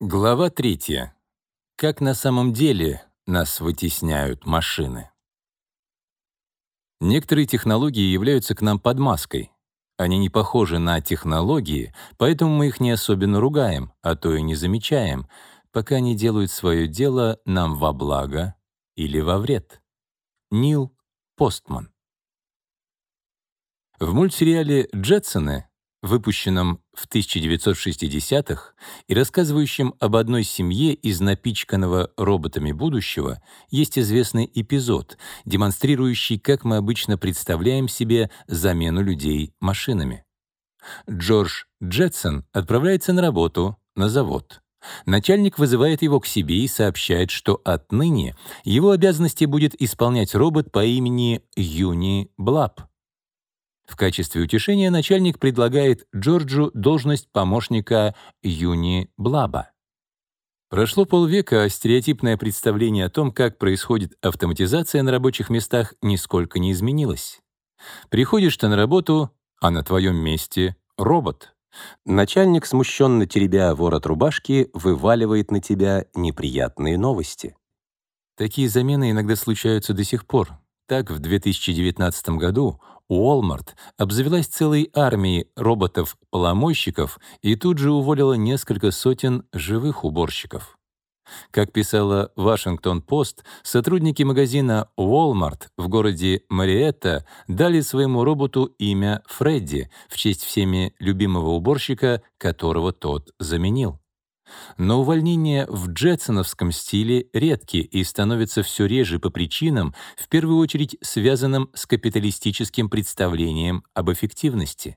Глава третья. Как на самом деле нас вытесняют машины. Некоторые технологии являются к нам под маской. Они не похожи на технологии, поэтому мы их не особенно ругаем, а то и не замечаем, пока они делают свое дело нам во благо или во вред. Нил Постман. В мультсериале «Джетсоны» выпущенном в 1960-х и рассказывающем об одной семье из напичканного роботами будущего, есть известный эпизод, демонстрирующий, как мы обычно представляем себе замену людей машинами. Джордж Джетсон отправляется на работу на завод. Начальник вызывает его к себе и сообщает, что отныне его обязанности будет исполнять робот по имени Юни Блаб. В качестве утешения начальник предлагает Джорджу должность помощника Юни Блаба. Прошло полвека, а стереотипное представление о том, как происходит автоматизация на рабочих местах, нисколько не изменилось. Приходишь ты на работу, а на твоем месте — робот. Начальник, смущенно теребя ворот рубашки, вываливает на тебя неприятные новости. Такие замены иногда случаются до сих пор. Так, в 2019 году Walmart обзавелась целой армией роботов-поломойщиков и тут же уволила несколько сотен живых уборщиков. Как писала Вашингтон-Пост, сотрудники магазина Walmart в городе Мариетта дали своему роботу имя Фредди в честь всеми любимого уборщика, которого тот заменил. Но увольнения в джетсоновском стиле редки и становятся все реже по причинам, в первую очередь связанным с капиталистическим представлением об эффективности.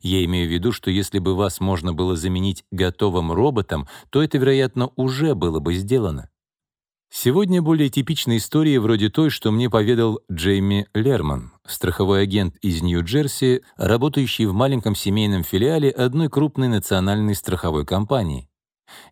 Я имею в виду, что если бы вас можно было заменить готовым роботом, то это, вероятно, уже было бы сделано. Сегодня более типичная история вроде той, что мне поведал Джейми Лерман, страховой агент из Нью-Джерси, работающий в маленьком семейном филиале одной крупной национальной страховой компании.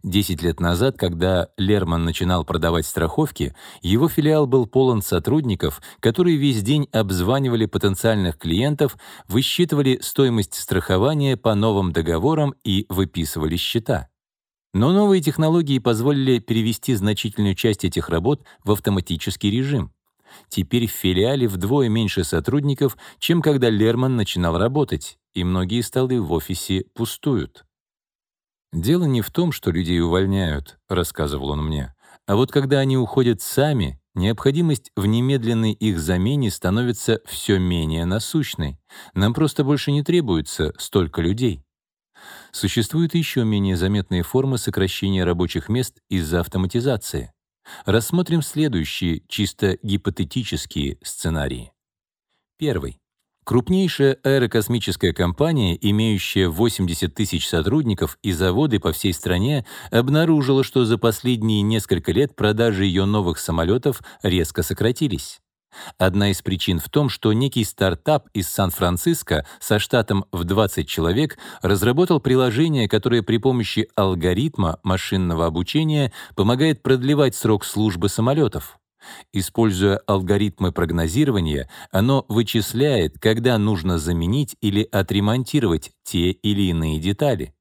Десять лет назад, когда Лерман начинал продавать страховки, его филиал был полон сотрудников, которые весь день обзванивали потенциальных клиентов, высчитывали стоимость страхования по новым договорам и выписывали счета. Но новые технологии позволили перевести значительную часть этих работ в автоматический режим. Теперь в филиале вдвое меньше сотрудников, чем когда Лерман начинал работать, и многие столы в офисе пустуют. «Дело не в том, что людей увольняют», — рассказывал он мне, «а вот когда они уходят сами, необходимость в немедленной их замене становится все менее насущной. Нам просто больше не требуется столько людей». Существуют еще менее заметные формы сокращения рабочих мест из-за автоматизации. Рассмотрим следующие, чисто гипотетические сценарии. Первый. Крупнейшая аэрокосмическая компания, имеющая 80 тысяч сотрудников и заводы по всей стране, обнаружила, что за последние несколько лет продажи ее новых самолетов резко сократились. Одна из причин в том, что некий стартап из Сан-Франциско со штатом в 20 человек разработал приложение, которое при помощи алгоритма машинного обучения помогает продлевать срок службы самолетов. Используя алгоритмы прогнозирования, оно вычисляет, когда нужно заменить или отремонтировать те или иные детали.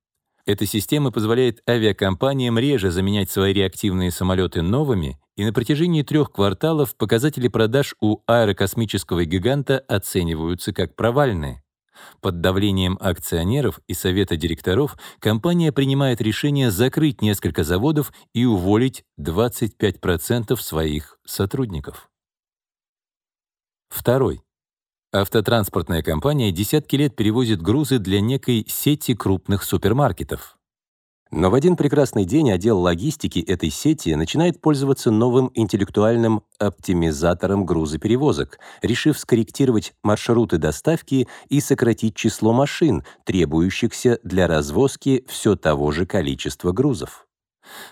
Эта система позволяет авиакомпаниям реже заменять свои реактивные самолеты новыми, и на протяжении трех кварталов показатели продаж у аэрокосмического гиганта оцениваются как провальные. Под давлением акционеров и совета директоров компания принимает решение закрыть несколько заводов и уволить 25% своих сотрудников. Второй. Автотранспортная компания десятки лет перевозит грузы для некой сети крупных супермаркетов. Но в один прекрасный день отдел логистики этой сети начинает пользоваться новым интеллектуальным оптимизатором грузоперевозок, решив скорректировать маршруты доставки и сократить число машин, требующихся для развозки все того же количества грузов.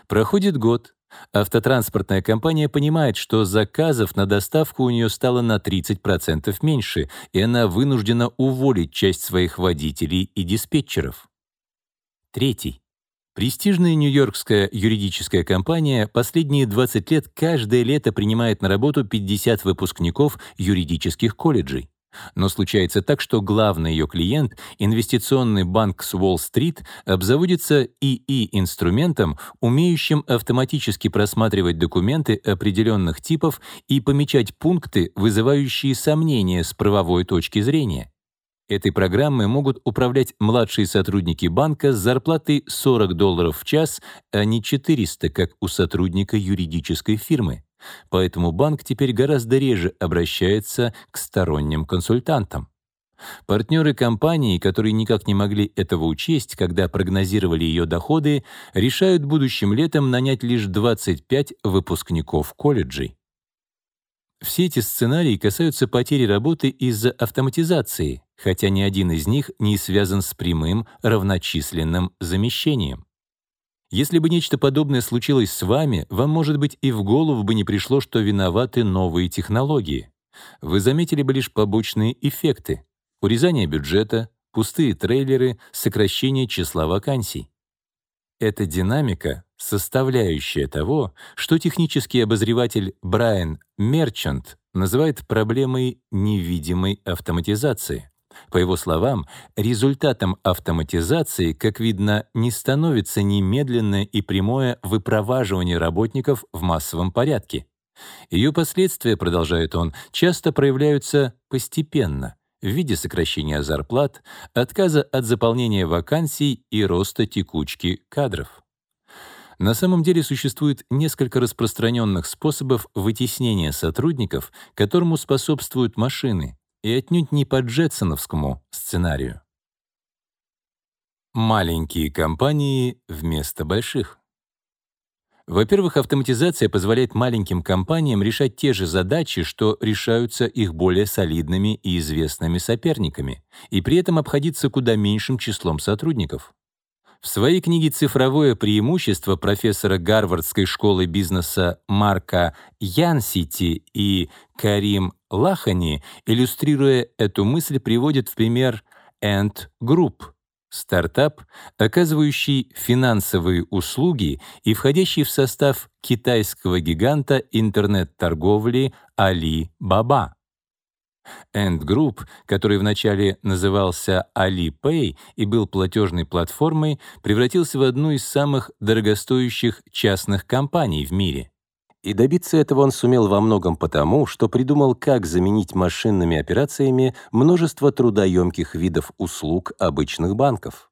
Проходит год. Автотранспортная компания понимает, что заказов на доставку у нее стало на 30% меньше, и она вынуждена уволить часть своих водителей и диспетчеров. Третий. Престижная нью-йоркская юридическая компания последние 20 лет каждое лето принимает на работу 50 выпускников юридических колледжей. Но случается так, что главный ее клиент, инвестиционный банк с Уолл-стрит, обзаводится ИИ-инструментом, умеющим автоматически просматривать документы определенных типов и помечать пункты, вызывающие сомнения с правовой точки зрения. Этой программой могут управлять младшие сотрудники банка с зарплатой 40 долларов в час, а не 400, как у сотрудника юридической фирмы. Поэтому банк теперь гораздо реже обращается к сторонним консультантам. Партнеры компании, которые никак не могли этого учесть, когда прогнозировали ее доходы, решают будущим летом нанять лишь 25 выпускников колледжей. Все эти сценарии касаются потери работы из-за автоматизации, хотя ни один из них не связан с прямым равночисленным замещением. Если бы нечто подобное случилось с вами, вам, может быть, и в голову бы не пришло, что виноваты новые технологии. Вы заметили бы лишь побочные эффекты — урезание бюджета, пустые трейлеры, сокращение числа вакансий. Эта динамика — составляющая того, что технический обозреватель Брайан Мерчант называет проблемой невидимой автоматизации. По его словам, результатом автоматизации, как видно, не становится немедленное и прямое выпроваживание работников в массовом порядке. Ее последствия, продолжает он, часто проявляются постепенно в виде сокращения зарплат, отказа от заполнения вакансий и роста текучки кадров. На самом деле существует несколько распространенных способов вытеснения сотрудников, которому способствуют машины, и отнюдь не по джетсоновскому сценарию. Маленькие компании вместо больших. Во-первых, автоматизация позволяет маленьким компаниям решать те же задачи, что решаются их более солидными и известными соперниками, и при этом обходиться куда меньшим числом сотрудников. В своей книге «Цифровое преимущество» профессора Гарвардской школы бизнеса Марка Янсити и Карим Лахани, иллюстрируя эту мысль, приводит в пример Ant Group — стартап, оказывающий финансовые услуги и входящий в состав китайского гиганта интернет-торговли Alibaba. Ant Group, который вначале назывался Alipay и был платежной платформой, превратился в одну из самых дорогостоящих частных компаний в мире. И добиться этого он сумел во многом потому, что придумал, как заменить машинными операциями множество трудоемких видов услуг обычных банков.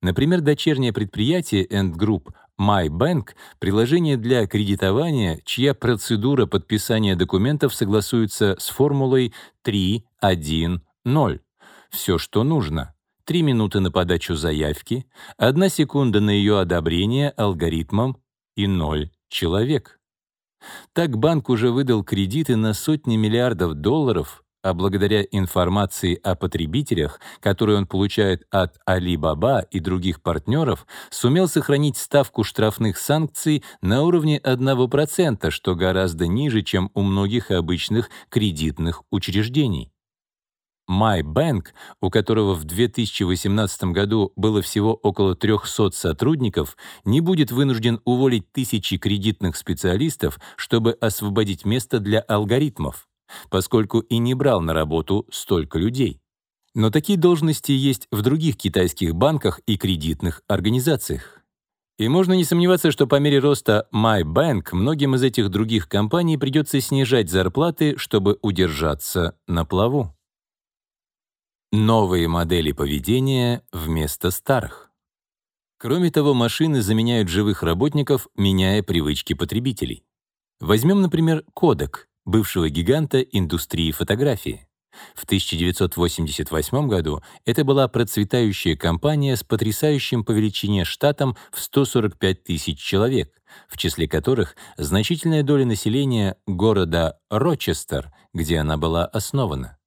Например, дочернее предприятие End Group MyBank — приложение для кредитования, чья процедура подписания документов согласуется с формулой 3.1.0. Все, что нужно. Три минуты на подачу заявки, одна секунда на ее одобрение алгоритмом и ноль человек. Так банк уже выдал кредиты на сотни миллиардов долларов, а благодаря информации о потребителях, которую он получает от Alibaba и других партнеров, сумел сохранить ставку штрафных санкций на уровне 1%, что гораздо ниже, чем у многих обычных кредитных учреждений. MyBank, у которого в 2018 году было всего около 300 сотрудников, не будет вынужден уволить тысячи кредитных специалистов, чтобы освободить место для алгоритмов, поскольку и не брал на работу столько людей. Но такие должности есть в других китайских банках и кредитных организациях. И можно не сомневаться, что по мере роста MyBank многим из этих других компаний придется снижать зарплаты, чтобы удержаться на плаву. Новые модели поведения вместо старых. Кроме того, машины заменяют живых работников, меняя привычки потребителей. Возьмем, например, Kodak, бывшего гиганта индустрии фотографии. В 1988 году это была процветающая компания с потрясающим по величине штатом в 145 тысяч человек, в числе которых значительная доля населения города Рочестер, где она была основана.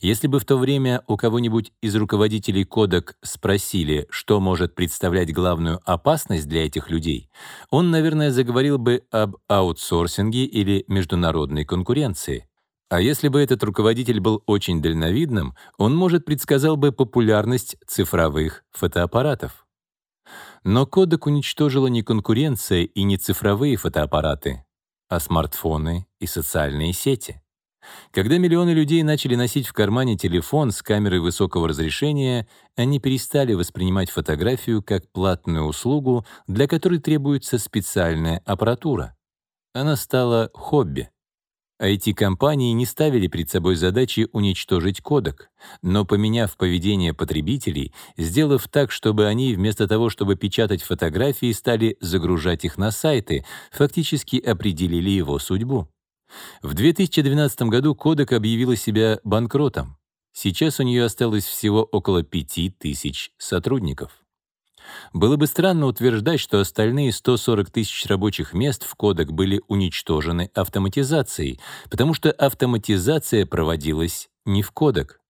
Если бы в то время у кого-нибудь из руководителей кодек спросили, что может представлять главную опасность для этих людей, он, наверное, заговорил бы об аутсорсинге или международной конкуренции. А если бы этот руководитель был очень дальновидным, он, может, предсказал бы популярность цифровых фотоаппаратов. Но кодек уничтожила не конкуренция и не цифровые фотоаппараты, а смартфоны и социальные сети. Когда миллионы людей начали носить в кармане телефон с камерой высокого разрешения, они перестали воспринимать фотографию как платную услугу, для которой требуется специальная аппаратура. Она стала хобби. IT-компании не ставили перед собой задачи уничтожить кодек, но поменяв поведение потребителей, сделав так, чтобы они вместо того, чтобы печатать фотографии, стали загружать их на сайты, фактически определили его судьбу. В 2012 году Кодек объявила себя банкротом. Сейчас у нее осталось всего около 5000 сотрудников. Было бы странно утверждать, что остальные 140 тысяч рабочих мест в Кодек были уничтожены автоматизацией, потому что автоматизация проводилась не в Кодек.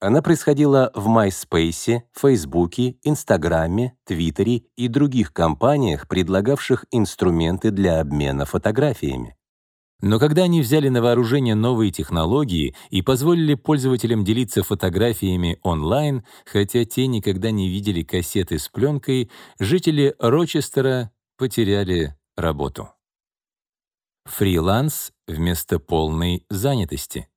Она происходила в MySpace, Фейсбуке, Инстаграме, Твиттере и других компаниях, предлагавших инструменты для обмена фотографиями. Но когда они взяли на вооружение новые технологии и позволили пользователям делиться фотографиями онлайн, хотя те никогда не видели кассеты с пленкой, жители Рочестера потеряли работу. Фриланс вместо полной занятости.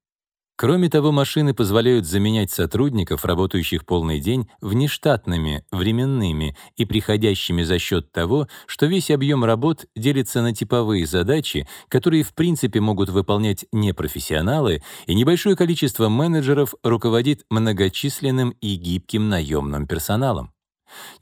Кроме того, машины позволяют заменять сотрудников, работающих полный день, внештатными, временными и приходящими за счет того, что весь объем работ делится на типовые задачи, которые в принципе могут выполнять непрофессионалы, и небольшое количество менеджеров руководит многочисленным и гибким наемным персоналом.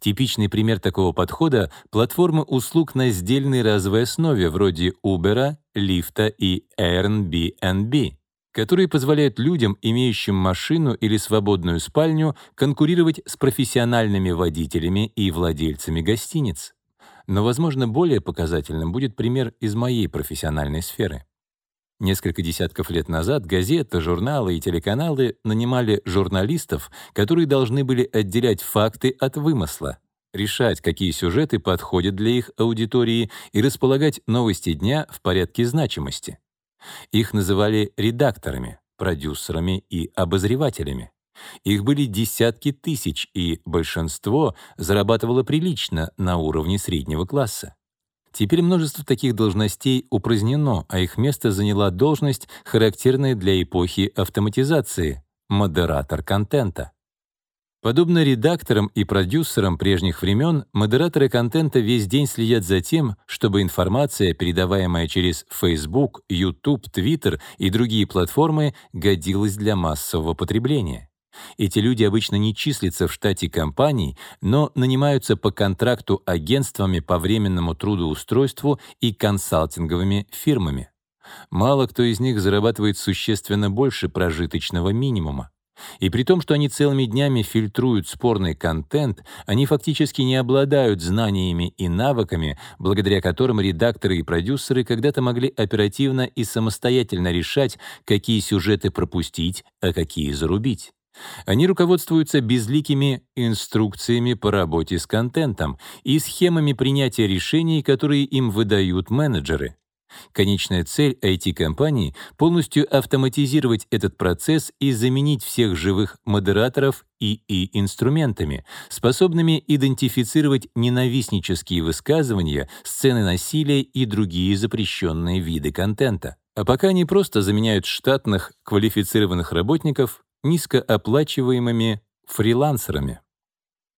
Типичный пример такого подхода — платформы услуг на сдельной разовой основе вроде Uber, Lyft и Airbnb которые позволяют людям, имеющим машину или свободную спальню, конкурировать с профессиональными водителями и владельцами гостиниц. Но, возможно, более показательным будет пример из моей профессиональной сферы. Несколько десятков лет назад газеты, журналы и телеканалы нанимали журналистов, которые должны были отделять факты от вымысла, решать, какие сюжеты подходят для их аудитории и располагать новости дня в порядке значимости. Их называли редакторами, продюсерами и обозревателями. Их были десятки тысяч, и большинство зарабатывало прилично на уровне среднего класса. Теперь множество таких должностей упразднено, а их место заняла должность, характерная для эпохи автоматизации — модератор контента. Подобно редакторам и продюсерам прежних времен, модераторы контента весь день следят за тем, чтобы информация, передаваемая через Facebook, YouTube, Twitter и другие платформы, годилась для массового потребления. Эти люди обычно не числятся в штате компаний, но нанимаются по контракту агентствами по временному трудоустройству и консалтинговыми фирмами. Мало кто из них зарабатывает существенно больше прожиточного минимума. И при том, что они целыми днями фильтруют спорный контент, они фактически не обладают знаниями и навыками, благодаря которым редакторы и продюсеры когда-то могли оперативно и самостоятельно решать, какие сюжеты пропустить, а какие зарубить. Они руководствуются безликими инструкциями по работе с контентом и схемами принятия решений, которые им выдают менеджеры. Конечная цель IT-компании — полностью автоматизировать этот процесс и заменить всех живых модераторов ИИ-инструментами, способными идентифицировать ненавистнические высказывания, сцены насилия и другие запрещенные виды контента. А пока они просто заменяют штатных квалифицированных работников низкооплачиваемыми фрилансерами.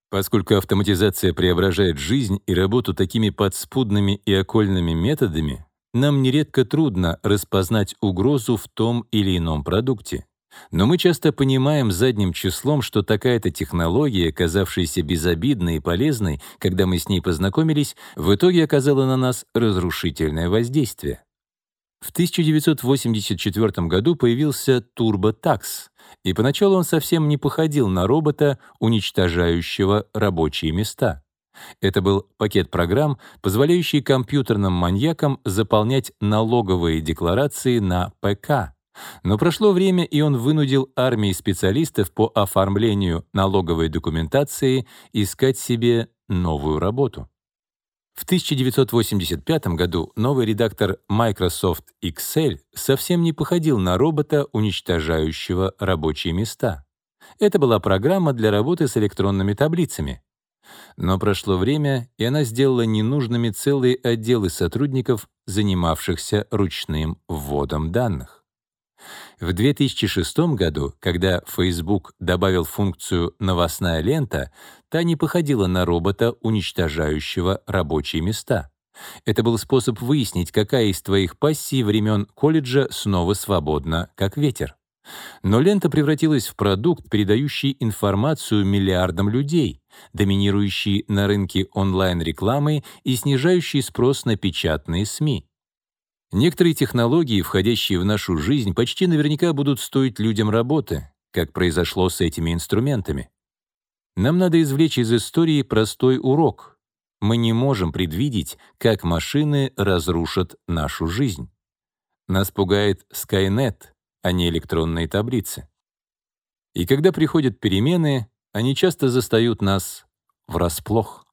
Поскольку автоматизация преображает жизнь и работу такими подспудными и окольными методами, нам нередко трудно распознать угрозу в том или ином продукте. Но мы часто понимаем задним числом, что такая-то технология, казавшаяся безобидной и полезной, когда мы с ней познакомились, в итоге оказала на нас разрушительное воздействие. В 1984 году появился TurboTax, и поначалу он совсем не походил на робота, уничтожающего рабочие места. Это был пакет программ, позволяющий компьютерным маньякам заполнять налоговые декларации на ПК. Но прошло время, и он вынудил армии специалистов по оформлению налоговой документации искать себе новую работу. В 1985 году новый редактор Microsoft Excel совсем не походил на робота, уничтожающего рабочие места. Это была программа для работы с электронными таблицами. Но прошло время, и она сделала ненужными целые отделы сотрудников, занимавшихся ручным вводом данных. В 2006 году, когда Facebook добавил функцию «новостная лента», та не походила на робота, уничтожающего рабочие места. Это был способ выяснить, какая из твоих пассий времен колледжа снова свободна, как ветер. Но лента превратилась в продукт, передающий информацию миллиардам людей, доминирующий на рынке онлайн-рекламы и снижающий спрос на печатные СМИ. Некоторые технологии, входящие в нашу жизнь, почти наверняка будут стоить людям работы, как произошло с этими инструментами. Нам надо извлечь из истории простой урок. Мы не можем предвидеть, как машины разрушат нашу жизнь. Нас пугает Skynet, а не электронные таблицы. И когда приходят перемены, они часто застают нас врасплох.